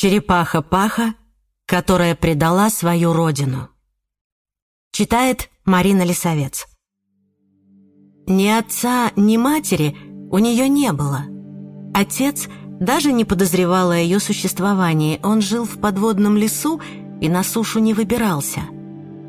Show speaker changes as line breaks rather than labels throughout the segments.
Черепаха-паха, которая предала свою родину. Читает Марина Лисовец. Ни отца, ни матери у нее не было. Отец даже не подозревал о ее существовании. Он жил в подводном лесу и на сушу не выбирался.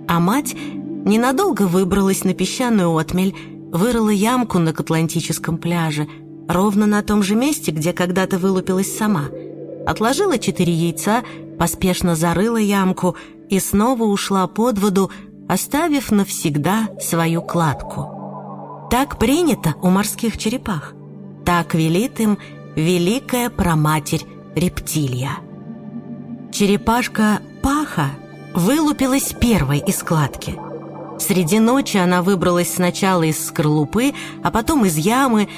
А мать ненадолго выбралась на песчаную отмель, вырыла ямку на Атлантическом пляже, ровно на том же месте, где когда-то вылупилась сама – отложила четыре яйца, поспешно зарыла ямку и снова ушла под воду, оставив навсегда свою кладку. Так принято у морских черепах. Так велит им великая проматерь рептилия. Черепашка Паха вылупилась первой из кладки. Среди ночи она выбралась сначала из скорлупы, а потом из ямы,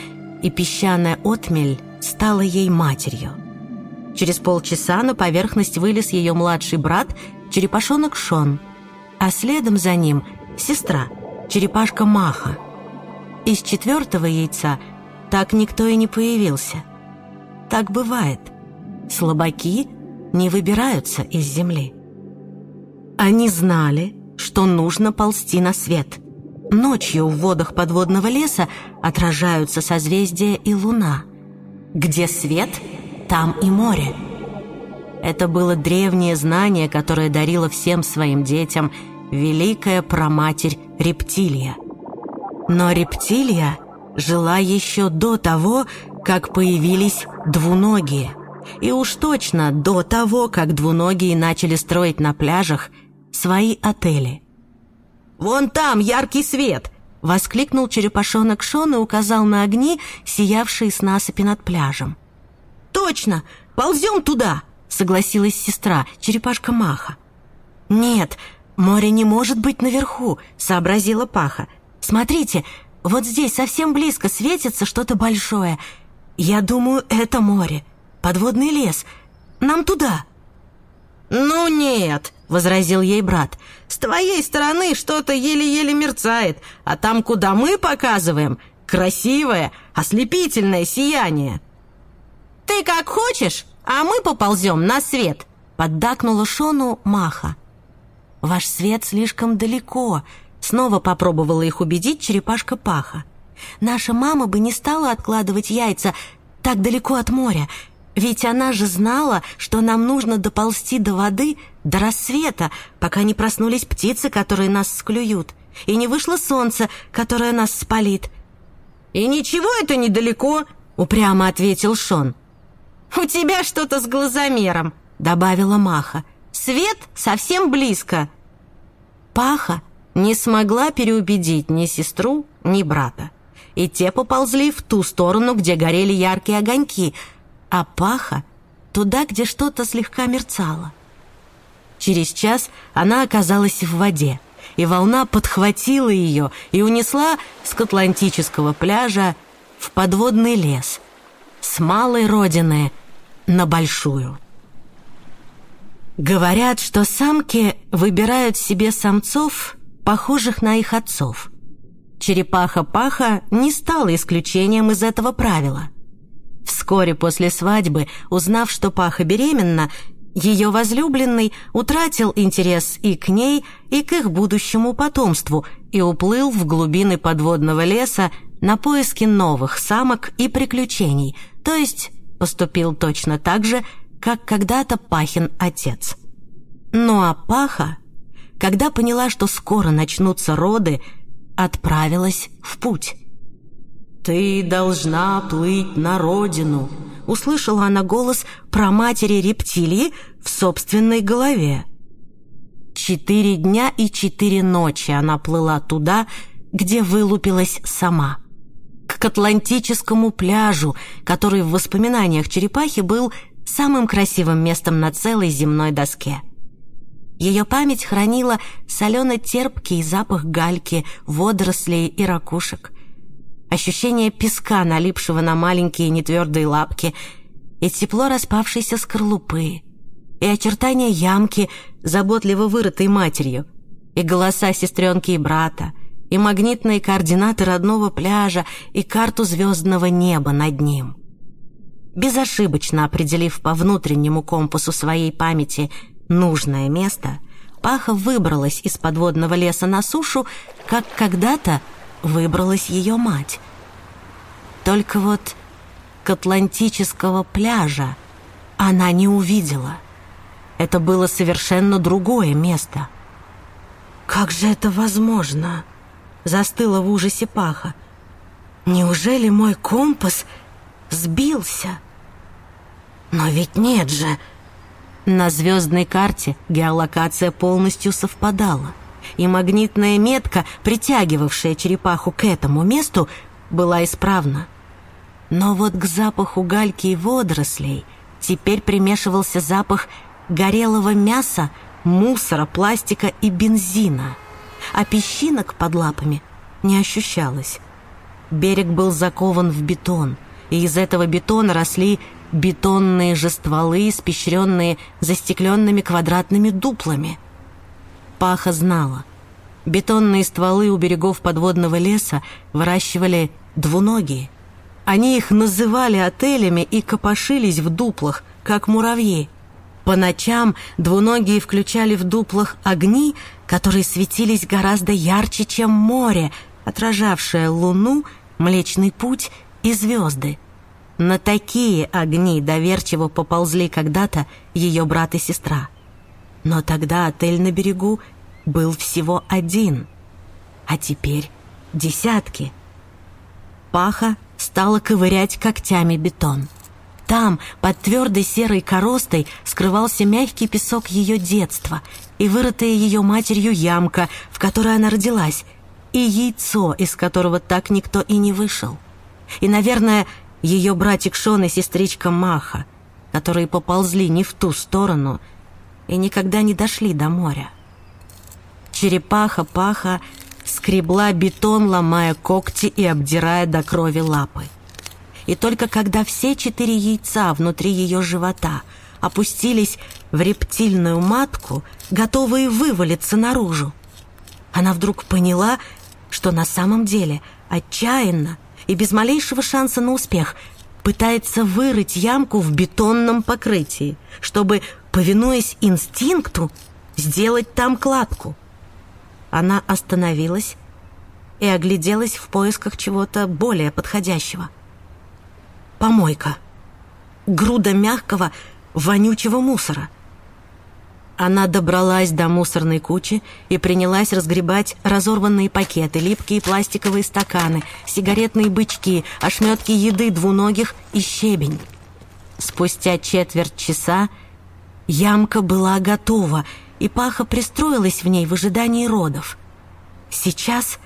и песчаная отмель стала ей матерью. Через полчаса на поверхность вылез ее младший брат, черепашонок Шон, а следом за ним сестра, черепашка Маха. Из четвертого яйца так никто и не появился. Так бывает. Слабаки не выбираются из земли. Они знали, что нужно ползти на свет. Ночью в водах подводного леса отражаются созвездия и луна. Где свет — там и море. Это было древнее знание, которое дарила всем своим детям великая проматерь рептилия. Но рептилия жила еще до того, как появились двуногие. И уж точно до того, как двуногие начали строить на пляжах свои отели. «Вон там яркий свет!» — воскликнул черепашонок Шон и указал на огни, сиявшие с насыпи над пляжем. «Точно! Ползем туда!» — согласилась сестра, черепашка Маха. «Нет, море не может быть наверху», — сообразила Паха. «Смотрите, вот здесь совсем близко светится что-то большое. Я думаю, это море, подводный лес. Нам туда». «Ну нет», — возразил ей брат. «С твоей стороны что-то еле-еле мерцает, а там, куда мы показываем, красивое, ослепительное сияние». «Ты как хочешь, а мы поползем на свет», — поддакнула Шону Маха. «Ваш свет слишком далеко», — снова попробовала их убедить черепашка Паха. «Наша мама бы не стала откладывать яйца так далеко от моря, ведь она же знала, что нам нужно доползти до воды до рассвета, пока не проснулись птицы, которые нас склюют, и не вышло солнце, которое нас спалит». «И ничего это недалеко», — упрямо ответил Шон. «У тебя что-то с глазомером», — добавила Маха. «Свет совсем близко». Паха не смогла переубедить ни сестру, ни брата. И те поползли в ту сторону, где горели яркие огоньки, а Паха — туда, где что-то слегка мерцало. Через час она оказалась в воде, и волна подхватила ее и унесла с Атлантического пляжа в подводный лес, с малой родины на большую. Говорят, что самки выбирают себе самцов, похожих на их отцов. Черепаха-паха не стала исключением из этого правила. Вскоре после свадьбы, узнав, что Паха беременна, ее возлюбленный утратил интерес и к ней, и к их будущему потомству и уплыл в глубины подводного леса на поиски новых самок и приключений, то есть поступил точно так же, как когда-то Пахин отец. Ну а Паха, когда поняла, что скоро начнутся роды, отправилась в путь. «Ты должна плыть на родину», — услышала она голос про матери рептилии в собственной голове. Четыре дня и четыре ночи она плыла туда, где вылупилась сама к Атлантическому пляжу, который в воспоминаниях черепахи был самым красивым местом на целой земной доске. Ее память хранила солено-терпкий запах гальки, водорослей и ракушек, ощущение песка, налипшего на маленькие нетвердые лапки, и тепло распавшейся скорлупы, и очертания ямки, заботливо вырытой матерью, и голоса сестренки и брата, и магнитные координаты родного пляжа, и карту звездного неба над ним. Безошибочно определив по внутреннему компасу своей памяти нужное место, Паха выбралась из подводного леса на сушу, как когда-то выбралась ее мать. Только вот к атлантического пляжа она не увидела. Это было совершенно другое место. «Как же это возможно?» — застыла в ужасе Паха. «Неужели мой компас сбился?» «Но ведь нет же!» На звездной карте геолокация полностью совпадала, и магнитная метка, притягивавшая черепаху к этому месту, была исправна. Но вот к запаху гальки и водорослей теперь примешивался запах горелого мяса, мусора, пластика и бензина, а песчинок под лапами не ощущалось. Берег был закован в бетон, и из этого бетона росли бетонные же стволы, испещренные застекленными квадратными дуплами. Паха знала. Бетонные стволы у берегов подводного леса выращивали двуногие. Они их называли отелями и копошились в дуплах, как муравьи. По ночам двуногие включали в дуплах огни, которые светились гораздо ярче, чем море, отражавшее луну, Млечный Путь и звезды. На такие огни доверчиво поползли когда-то ее брат и сестра. Но тогда отель на берегу был всего один, а теперь десятки. Паха стала ковырять когтями бетон. Там, под твердой серой коростой, скрывался мягкий песок ее детства и вырытая ее матерью ямка, в которой она родилась, и яйцо, из которого так никто и не вышел. И, наверное, ее братик Шон и сестричка Маха, которые поползли не в ту сторону и никогда не дошли до моря. Черепаха-паха скребла бетон, ломая когти и обдирая до крови лапы. И только когда все четыре яйца внутри ее живота опустились в рептильную матку, готовые вывалиться наружу, она вдруг поняла, что на самом деле отчаянно и без малейшего шанса на успех пытается вырыть ямку в бетонном покрытии, чтобы, повинуясь инстинкту, сделать там кладку. Она остановилась и огляделась в поисках чего-то более подходящего. Помойка. Груда мягкого, вонючего мусора — она добралась до мусорной кучи и принялась разгребать разорванные пакеты, липкие пластиковые стаканы, сигаретные бычки, ошметки еды двуногих и щебень. Спустя четверть часа ямка была готова, и Паха пристроилась в ней в ожидании родов. Сейчас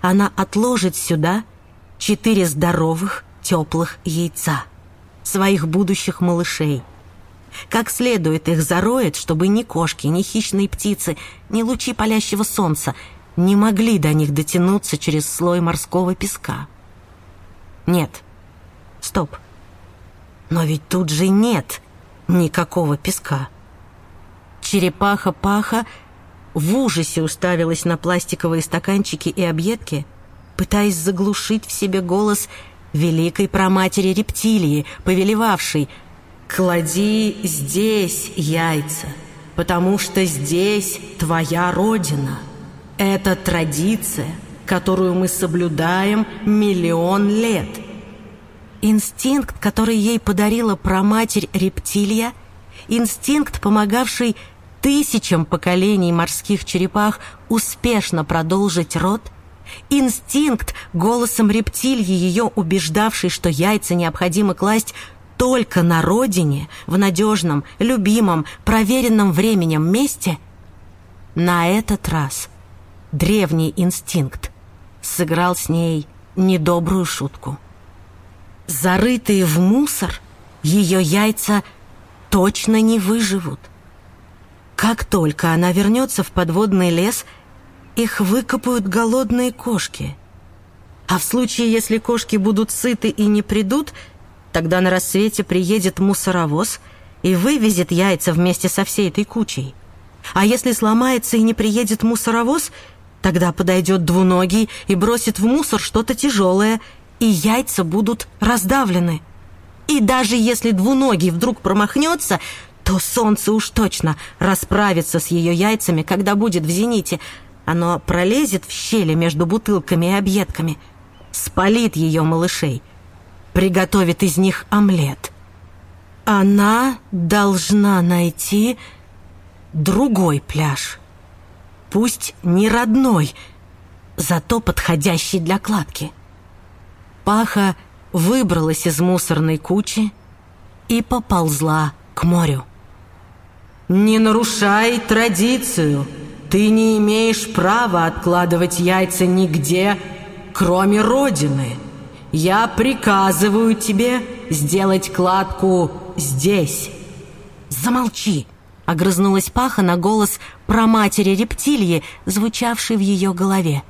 она отложит сюда четыре здоровых, теплых яйца, своих будущих малышей — как следует их зароет, чтобы ни кошки, ни хищные птицы, ни лучи палящего солнца не могли до них дотянуться через слой морского песка. Нет. Стоп. Но ведь тут же нет никакого песка. Черепаха-паха в ужасе уставилась на пластиковые стаканчики и объедки, пытаясь заглушить в себе голос великой проматери рептилии, повелевавшей — Клади здесь яйца, потому что здесь твоя родина. Это традиция, которую мы соблюдаем миллион лет. Инстинкт, который ей подарила праматерь рептилия, инстинкт, помогавший тысячам поколений морских черепах успешно продолжить род, инстинкт, голосом рептилии ее убеждавший, что яйца необходимо класть только на родине, в надежном, любимом, проверенном временем месте, на этот раз древний инстинкт сыграл с ней недобрую шутку. Зарытые в мусор, ее яйца точно не выживут. Как только она вернется в подводный лес, их выкопают голодные кошки. А в случае, если кошки будут сыты и не придут – Тогда на рассвете приедет мусоровоз и вывезет яйца вместе со всей этой кучей. А если сломается и не приедет мусоровоз, тогда подойдет двуногий и бросит в мусор что-то тяжелое, и яйца будут раздавлены. И даже если двуногий вдруг промахнется, то солнце уж точно расправится с ее яйцами, когда будет в зените. Оно пролезет в щели между бутылками и объедками, спалит ее малышей, приготовит из них омлет. Она должна найти другой пляж. Пусть не родной, зато подходящий для кладки. Паха выбралась из мусорной кучи и поползла к морю. «Не нарушай традицию. Ты не имеешь права откладывать яйца нигде, кроме Родины. Я приказываю тебе сделать кладку здесь». «Замолчи!» — огрызнулась Паха на голос про матери рептилии, звучавший в ее голове.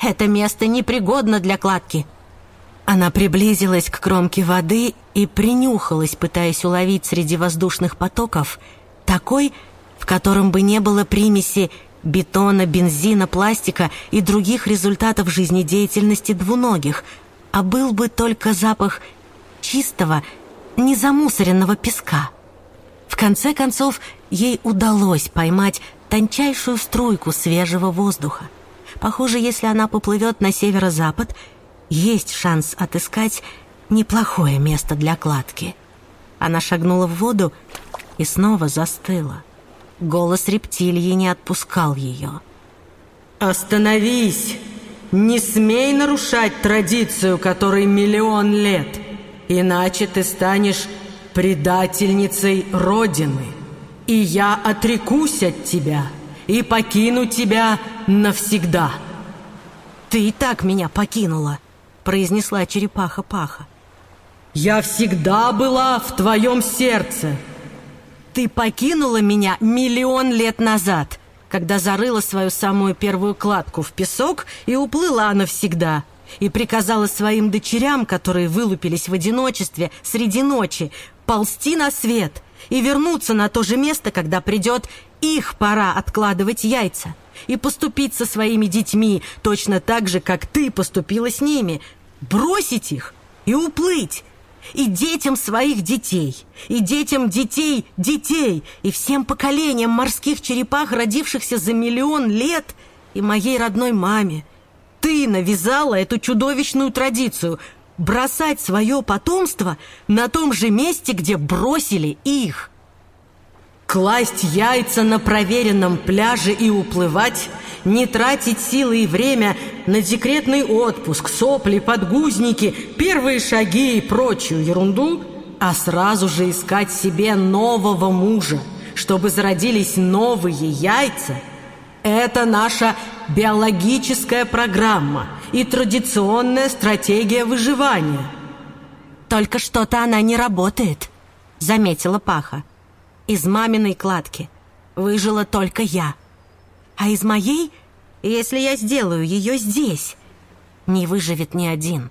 «Это место непригодно для кладки. Она приблизилась к кромке воды и принюхалась, пытаясь уловить среди воздушных потоков такой, в котором бы не было примеси бетона, бензина, пластика и других результатов жизнедеятельности двуногих, а был бы только запах чистого, незамусоренного песка. В конце концов, ей удалось поймать тончайшую струйку свежего воздуха. Похоже, если она поплывет на северо-запад – есть шанс отыскать неплохое место для кладки. Она шагнула в воду и снова застыла. Голос рептилии не отпускал ее.
«Остановись! Не смей нарушать традицию, которой миллион лет, иначе ты станешь предательницей Родины, и я отрекусь от тебя и покину тебя навсегда».
«Ты и так меня покинула!» произнесла черепаха-паха.
«Я всегда была в твоем сердце!»
«Ты покинула меня миллион лет назад, когда зарыла свою самую первую кладку в песок и уплыла навсегда, и приказала своим дочерям, которые вылупились в одиночестве среди ночи, ползти на свет и вернуться на то же место, когда придет их пора откладывать яйца» и поступить со своими детьми точно так же, как ты поступила с ними. Бросить их и уплыть. И детям своих детей, и детям детей детей, и всем поколениям морских черепах, родившихся за миллион лет, и моей родной маме. Ты навязала эту чудовищную традицию бросать свое потомство на том же месте, где бросили их.
Класть яйца на проверенном пляже и уплывать, не тратить силы и время на декретный отпуск, сопли, подгузники, первые шаги и прочую ерунду, а сразу же искать себе нового мужа, чтобы зародились новые яйца – это наша биологическая программа и традиционная стратегия выживания.
«Только что-то она не работает», — заметила Паха. Из маминой кладки выжила только я. А из моей, если я сделаю ее здесь, не выживет ни один.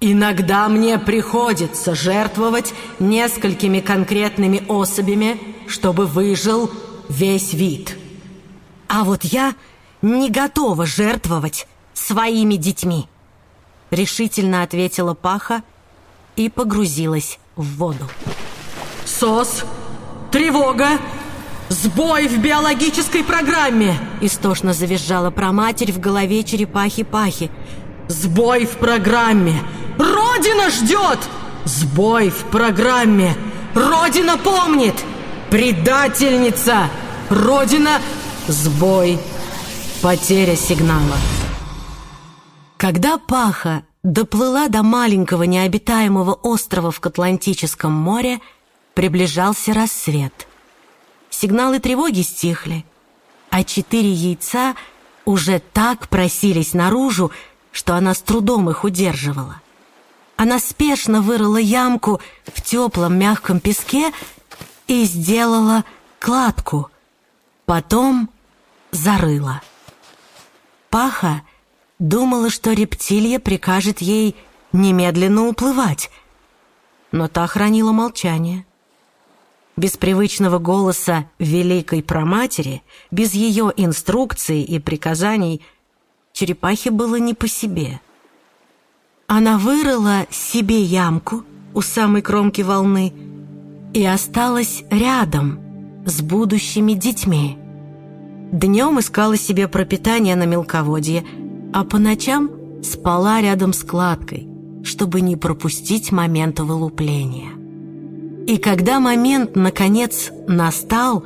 Иногда мне приходится жертвовать несколькими конкретными особями, чтобы выжил весь вид.
А вот я не готова жертвовать своими детьми, решительно ответила Паха и погрузилась в воду.
Сос Тревога! Сбой в биологической программе!»
Истошно завизжала проматерь в голове черепахи-пахи.
«Сбой в программе! Родина ждет! Сбой в программе! Родина помнит! Предательница! Родина! Сбой! Потеря сигнала!»
Когда Паха доплыла до маленького необитаемого острова в Атлантическом море, Приближался рассвет. Сигналы тревоги стихли, а четыре яйца уже так просились наружу, что она с трудом их удерживала. Она спешно вырыла ямку в теплом мягком песке и сделала кладку. Потом зарыла. Паха думала, что рептилия прикажет ей немедленно уплывать, но та хранила молчание без привычного голоса великой проматери, без ее инструкций и приказаний, черепахе было не по себе. Она вырыла себе ямку, у самой кромки волны и осталась рядом с будущими детьми. Днем искала себе пропитание на мелководье, а по ночам спала рядом с кладкой, чтобы не пропустить момент вылупления. И когда момент, наконец, настал,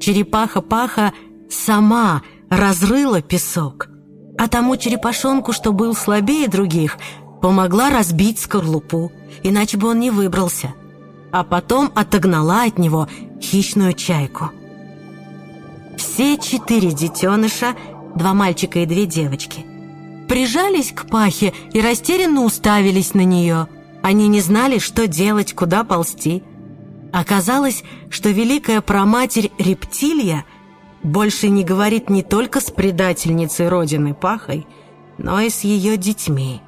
черепаха-паха сама разрыла песок, а тому черепашонку, что был слабее других, помогла разбить скорлупу, иначе бы он не выбрался, а потом отогнала от него хищную чайку. Все четыре детеныша, два мальчика и две девочки, прижались к пахе и растерянно уставились на нее. Они не знали, что делать, куда ползти. Оказалось, что великая проматерь рептилия больше не говорит не только с предательницей Родины Пахой, но и с ее детьми.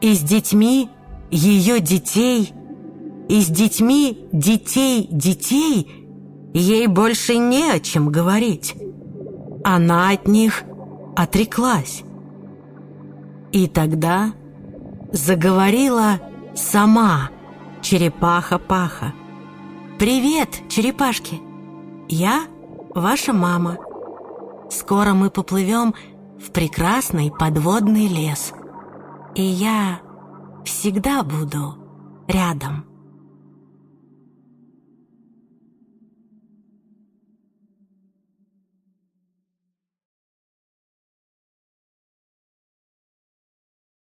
И с детьми ее детей, и с детьми детей детей ей больше не о чем говорить. Она от них отреклась. И тогда заговорила сама черепаха-паха. «Привет, черепашки! Я ваша мама. Скоро мы поплывем в прекрасный подводный лес, и я всегда буду рядом».